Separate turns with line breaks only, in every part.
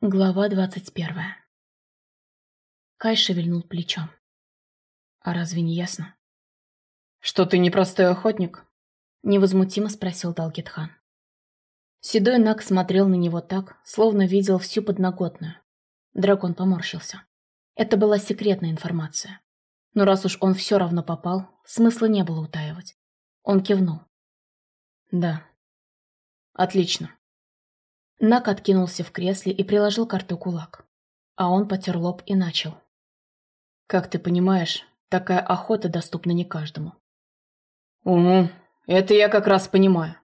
Глава двадцать первая. Кай шевельнул плечом. А разве не ясно?
Что ты непростой охотник?
Невозмутимо спросил Далгетхан. Седой Наг смотрел на него так, словно видел всю подноготную. Дракон поморщился. Это была секретная информация. Но раз уж он все равно попал, смысла не было утаивать. Он кивнул.
Да. Отлично.
Нак откинулся в кресле и приложил к рту кулак. А он потер лоб и начал.
«Как ты понимаешь, такая охота доступна не каждому». «Угу, это я как раз понимаю.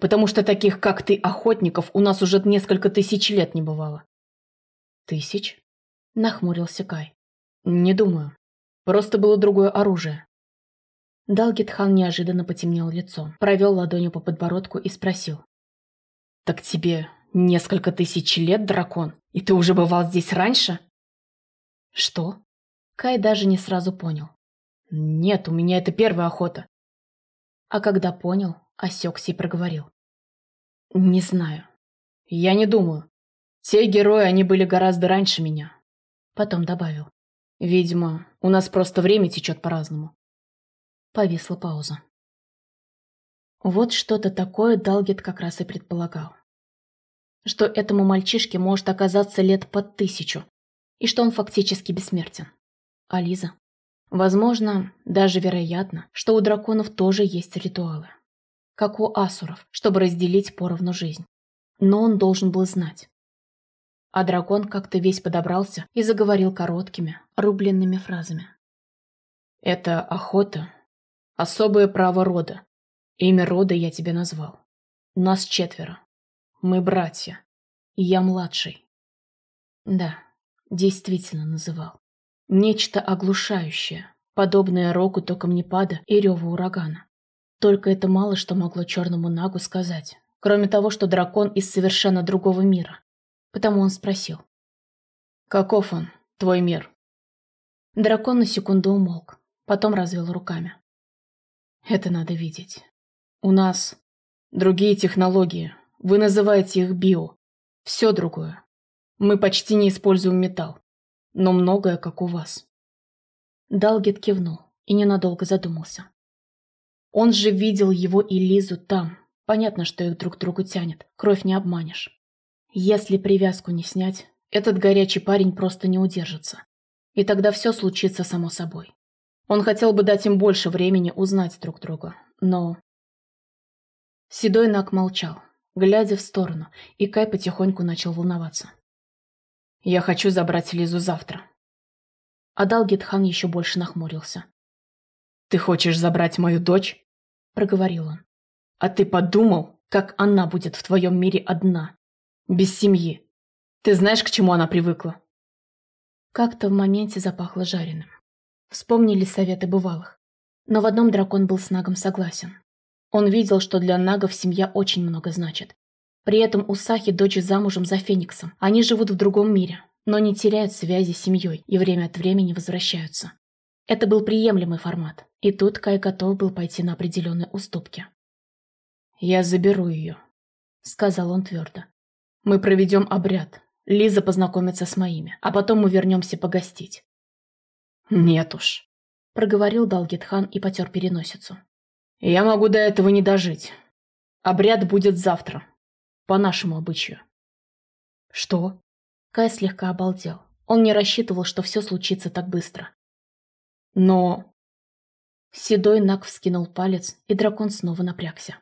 Потому что таких, как ты, охотников, у нас уже несколько тысяч лет не бывало».
«Тысяч?» – нахмурился Кай.
«Не думаю. Просто было другое оружие».
Далгитхан неожиданно потемнел лицом, провел ладонью по подбородку и спросил.
«Так тебе Несколько тысяч лет, дракон? И ты уже бывал здесь раньше?
Что? Кай даже не сразу понял.
Нет, у меня это первая охота.
А когда понял, осекся и проговорил.
Не знаю. Я не думаю. Те герои, они были гораздо раньше меня.
Потом добавил.
Видимо, у нас просто время течет по-разному.
Повисла пауза. Вот что-то такое Далгет как раз и предполагал что этому мальчишке может оказаться лет под тысячу, и что он фактически бессмертен. А Лиза? Возможно, даже вероятно, что у драконов тоже есть ритуалы. Как у асуров, чтобы разделить поровну жизнь. Но он должен был знать. А дракон как-то весь подобрался и заговорил короткими, рубленными фразами.
«Это охота. Особое право рода. Имя рода я тебе назвал. Нас четверо. Мы братья. И я младший.
Да, действительно называл. Нечто оглушающее, подобное року камнепада и реву урагана. Только это мало что могло черному нагу сказать, кроме того, что дракон из совершенно другого мира. Потому он спросил.
«Каков он, твой мир?»
Дракон на секунду умолк, потом развел руками.
«Это надо видеть. У нас другие технологии, вы называете их био. Все другое. Мы почти не используем металл. Но многое, как у вас.
Далгет кивнул и ненадолго задумался.
Он же видел его и Лизу там. Понятно, что их друг другу тянет. Кровь не обманешь. Если привязку не снять, этот горячий парень просто не удержится. И тогда все случится само собой. Он хотел бы дать им больше времени узнать друг друга, но... Седой Нак молчал, глядя в сторону, и Кай потихоньку начал волноваться. «Я хочу забрать Лизу завтра».
Адалгитхан еще больше нахмурился.
«Ты хочешь забрать мою дочь?» – проговорил он. «А ты подумал, как она будет в твоем мире одна, без семьи? Ты знаешь, к чему она привыкла?»
Как-то в моменте запахло жареным. Вспомнили советы бывалых. Но в одном дракон был с Нагом согласен. Он видел, что для нагов семья очень много значит. При этом у Сахи дочь замужем за Фениксом. Они живут в другом мире, но не теряют связи с семьей и время от времени возвращаются. Это был приемлемый формат, и тут Кай готов был пойти на определенные уступки.
«Я заберу ее», — сказал он твердо. «Мы проведем обряд. Лиза познакомится с моими, а потом мы вернемся погостить». «Нет уж», — проговорил Далгитхан и потер переносицу. Я могу до этого не дожить. Обряд будет завтра. По нашему обычаю.
Что? Кай слегка обалдел. Он не рассчитывал, что все случится так быстро.
Но...
Седой Нак вскинул палец, и дракон снова напрягся.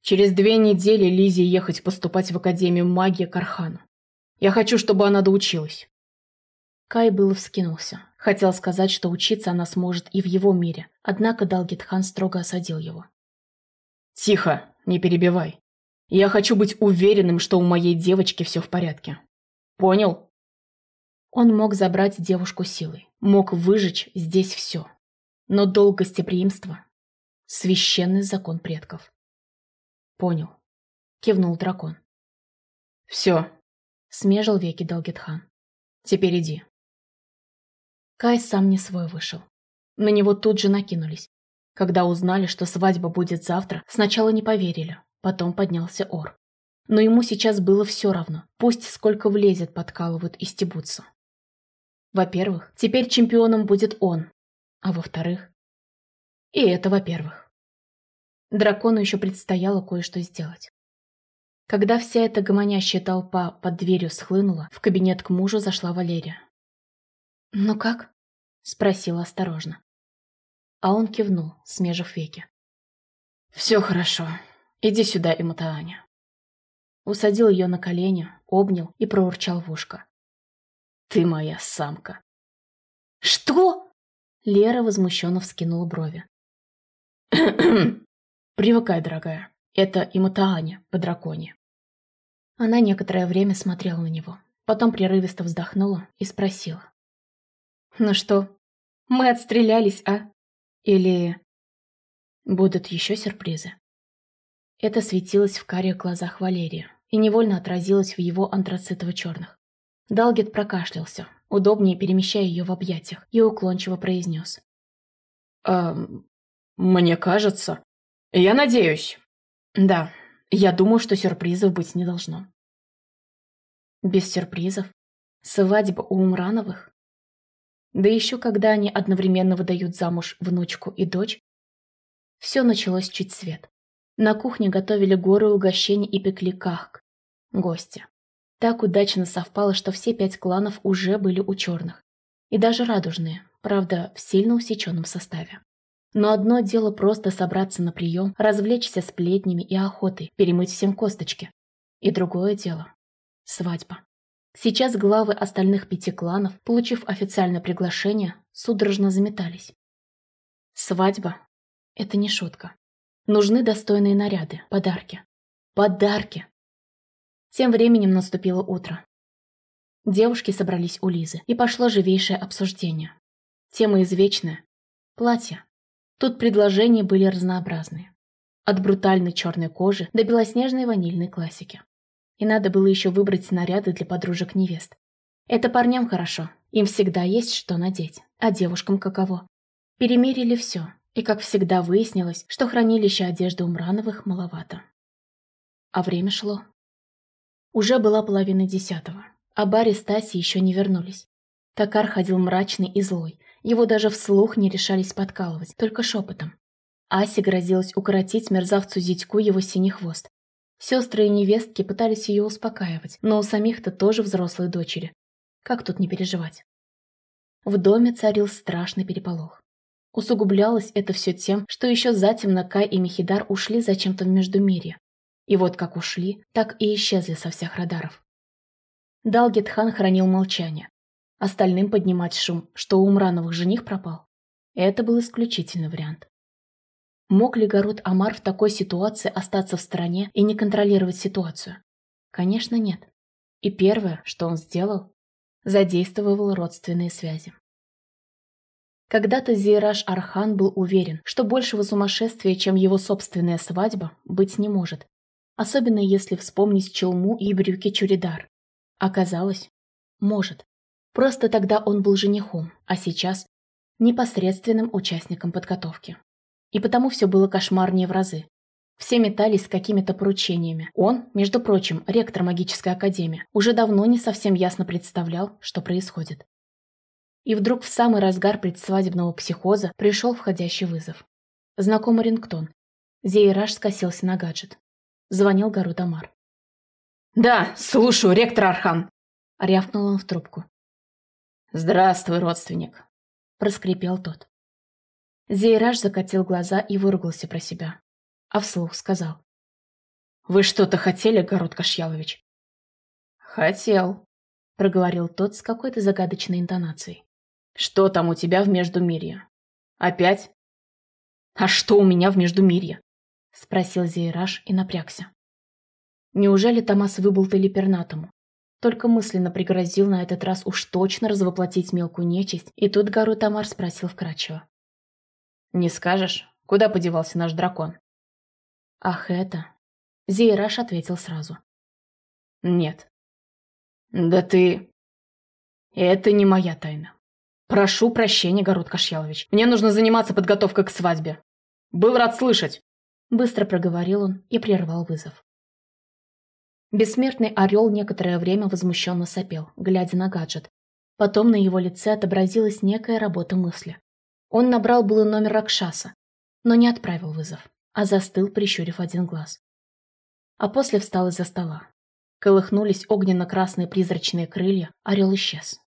Через две недели Лизе ехать поступать в Академию магии Кархану. Я хочу, чтобы она доучилась.
Кай было вскинулся. Хотел сказать, что учиться она сможет и в его мире, однако Далгитхан строго осадил его.
«Тихо, не перебивай. Я хочу быть уверенным, что у моей девочки все в порядке. Понял?»
Он мог забрать девушку силой, мог выжечь здесь все. Но долг гостеприимства – священный закон предков.
«Понял», –
кивнул дракон.
«Все», –
смежил веки Далгитхан.
«Теперь иди».
Кай сам не свой вышел. На него тут же накинулись. Когда узнали, что свадьба будет завтра, сначала не поверили, потом поднялся ор. Но ему сейчас было все равно. Пусть сколько влезет, подкалывают и стебутся. Во-первых, теперь чемпионом будет он. А во-вторых... И это во-первых. Дракону еще предстояло кое-что сделать. Когда вся эта гомонящая толпа под дверью схлынула, в кабинет к мужу зашла Валерия. «Ну как?» – спросила осторожно. А он кивнул, смежив веки. «Все хорошо. Иди сюда, Иматааня». Усадил ее на колени, обнял и проурчал в ушко. «Ты моя самка».
«Что?»
Лера возмущенно вскинула брови. «Привыкай, дорогая. Это Иматааня по драконе». Она некоторое время смотрела на него, потом прерывисто вздохнула и спросила. «Ну что, мы отстрелялись, а? Или будут еще сюрпризы?» Это светилось в карих глазах Валерия и невольно отразилось в его антрацитово-черных. Далгет прокашлялся, удобнее перемещая ее в объятиях, и уклончиво произнес. «Эм, мне кажется. Я надеюсь. Да, я думаю, что сюрпризов быть не должно». Без сюрпризов? Свадьба у Умрановых? Да еще когда они одновременно выдают замуж внучку и дочь, все началось чуть свет. На кухне готовили горы угощений и пекли кахк. Гости. Так удачно совпало, что все пять кланов уже были у черных. И даже радужные, правда, в сильно усеченном составе. Но одно дело просто собраться на прием, развлечься сплетнями и охотой, перемыть всем косточки. И другое дело – свадьба. Сейчас главы остальных пяти кланов, получив официальное приглашение, судорожно заметались. Свадьба – это не шутка. Нужны достойные наряды, подарки. Подарки! Тем временем наступило утро. Девушки собрались у Лизы, и пошло живейшее обсуждение. Тема извечная – платья. Тут предложения были разнообразные. От брутальной черной кожи до белоснежной ванильной классики. И надо было еще выбрать наряды для подружек невест. Это парням хорошо, им всегда есть что надеть, а девушкам каково. Перемерили все, и, как всегда, выяснилось, что хранилища одежды у Мрановых маловато. А время шло. Уже была половина десятого, а Барри с Таси еще не вернулись. Такар ходил мрачный и злой, его даже вслух не решались подкалывать, только шепотом. Асе грозилась укоротить мерзавцу Зитьку его синий хвост. Сестры и невестки пытались ее успокаивать, но у самих-то тоже взрослые дочери. Как тут не переживать? В доме царил страшный переполох. Усугублялось это все тем, что еще затемно Кай и Мехидар ушли зачем-то в Междумирье, и вот как ушли, так и исчезли со всех радаров. Далгетхан хранил молчание. Остальным поднимать шум, что у Умрановых жених пропал. Это был исключительный вариант. Мог ли Гарут Амар в такой ситуации остаться в стороне и не контролировать ситуацию? Конечно, нет. И первое, что он сделал, задействовал родственные связи. Когда-то Зейраж Архан был уверен, что большего сумасшествия, чем его собственная свадьба, быть не может, особенно если вспомнить челму и брюки Чуридар. Оказалось, может. Просто тогда он был женихом, а сейчас непосредственным участником подготовки. И потому все было кошмарнее в разы. Все метались с какими-то поручениями. Он, между прочим, ректор магической академии, уже давно не совсем ясно представлял, что происходит. И вдруг в самый разгар предсвадебного психоза пришел входящий вызов. Знакомый рингтон. Зейраж скосился на гаджет. Звонил Гару Тамар.
«Да, слушаю, ректор Архан!»
Рявкнул он в трубку.
«Здравствуй, родственник!»
Проскрипел тот. Зейраж закатил глаза и выругался про себя. А вслух сказал.
«Вы что-то хотели, Город Кашьялович?»
«Хотел», — проговорил тот с какой-то загадочной интонацией.
«Что там у тебя в Междумирье? Опять?» «А что у меня в Междумирье?»
— спросил Зейраж и напрягся. Неужели Томас выболтали пернатому? Только мысленно пригрозил на этот раз уж точно развоплотить мелкую нечисть, и тут гору Тамар спросил вкрадчиво.
«Не скажешь, куда подевался наш дракон?»
«Ах, это...» Зейраж ответил сразу.
«Нет». «Да ты...» «Это не моя тайна. Прошу прощения, Город Кашьялович. Мне нужно заниматься подготовкой к свадьбе. Был рад слышать».
Быстро проговорил он и прервал вызов. Бессмертный орел некоторое время возмущенно сопел, глядя на гаджет. Потом на его лице отобразилась некая работа мысли. Он набрал было номер Ракшаса, но не отправил вызов, а застыл, прищурив один глаз. А после встал из-за стола. Колыхнулись огненно-красные призрачные крылья, орел исчез.